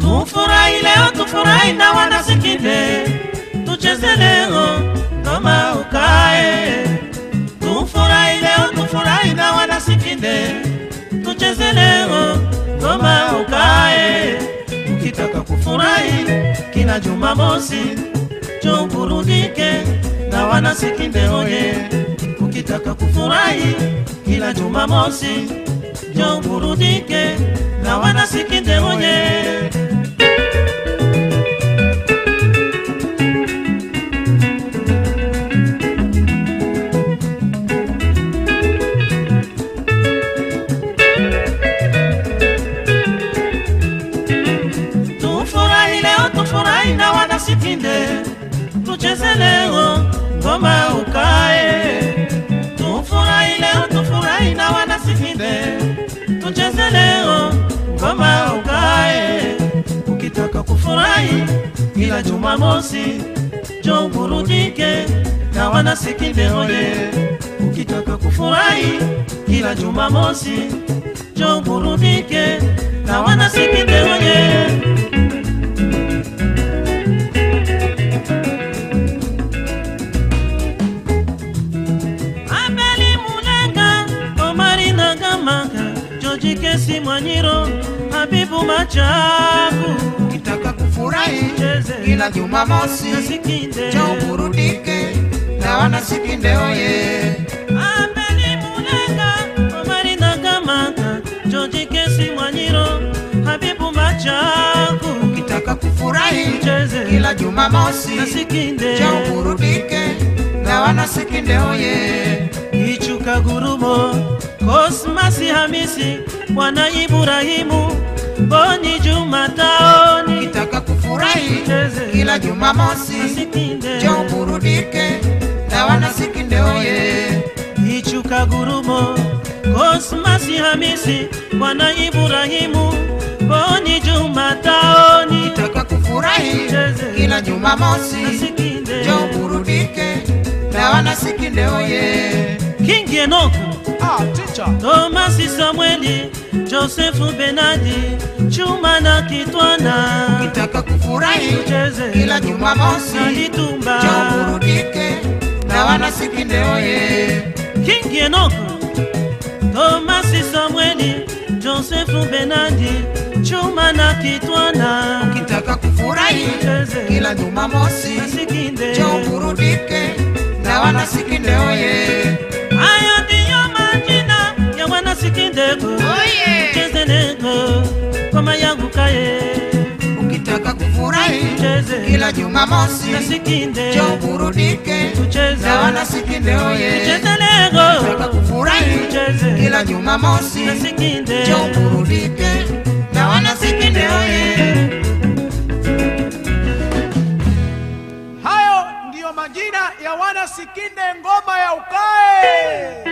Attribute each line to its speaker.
Speaker 1: Tufurahi leo, tufurahi na wanasikinde, tucheze leo ngoma ukae. Tufurahi leo, tufurahi na wanasikinde, tucheze leo ngoma ukae. Ukitaka kufurahi kila Jumamosi, njoo burudike na wanasikinde oye. Ukitaka kufurahi kila Jumamosi, njoo burudike na wanasikinde oye. Wanasikinde, tucheze leo ngoma ukae. Ukitaka kufurahi kila Jumamosi, jo burudike na wanasikinde oye. Ukitaka kufurahi kila Jumamosi, jo burudike na wanasikinde oye. Joji Kesi Mwanyiro, Habibu Machaku,
Speaker 2: kitaka kufurahi
Speaker 1: ila
Speaker 2: kila Jumamosi,
Speaker 1: Nasikinde.
Speaker 2: uburudike burudike na wanasikinde oye.
Speaker 1: Abeli Mulenga, Omari Nagamanga, Joji Kesi Mwanyiro, Habibu Machaku,
Speaker 2: kitaka kufurahi kila Jumamosi,
Speaker 1: Nasikinde.
Speaker 2: cha burudike na wanasikinde oye.
Speaker 1: Ichuka Gurumo, Kosmasi Hamisi, Bwana Ibrahimu, Boni Jumataoni,
Speaker 2: kitaka kufurahi kila Jumamosi,
Speaker 1: Nasikinde.
Speaker 2: njoo burudike na wanasikinde oye.
Speaker 1: Ichuka Gurumo, Kosmasi Hamisi, Bwana Ibrahimu, Boni Jumataoni,
Speaker 2: kitaka kufurahi kila Jumamosi,
Speaker 1: Nasikinde.
Speaker 2: njoo burudike na wanasikinde oye.
Speaker 1: King Enoch,
Speaker 2: Ah, teacher.
Speaker 1: Tomasi Samueli, Josefu Benadi, Chuma na Kitwana,
Speaker 2: kitaka kufurahi
Speaker 1: ucheze.
Speaker 2: kila Jumamosi,
Speaker 1: mosi
Speaker 2: njoo burudike na wanasikinde oye.
Speaker 1: King Enoch, Tomasi Samueli, Josefu Benadi, Chuma na Kitwana,
Speaker 2: kitaka kufurahi
Speaker 1: ucheze.
Speaker 2: kila Jumamosi,
Speaker 1: mosi
Speaker 2: njoo burudike na wanasikinde oye. Kufurahi
Speaker 1: cheze
Speaker 2: kila Jumamosi,
Speaker 1: na Sikinde,
Speaker 2: njoo burudike.
Speaker 1: Tucheze.
Speaker 2: Na wanasikinde oye.
Speaker 1: tucheze lego,
Speaker 2: nataka kufurahi.
Speaker 1: Tucheze.
Speaker 2: Kila Jumamosi,
Speaker 1: na Sikinde,
Speaker 2: njoo burudike. Na wanasikinde oye.
Speaker 3: Hayo ndiyo majina ya wana Sikinde ngoma ya ukae.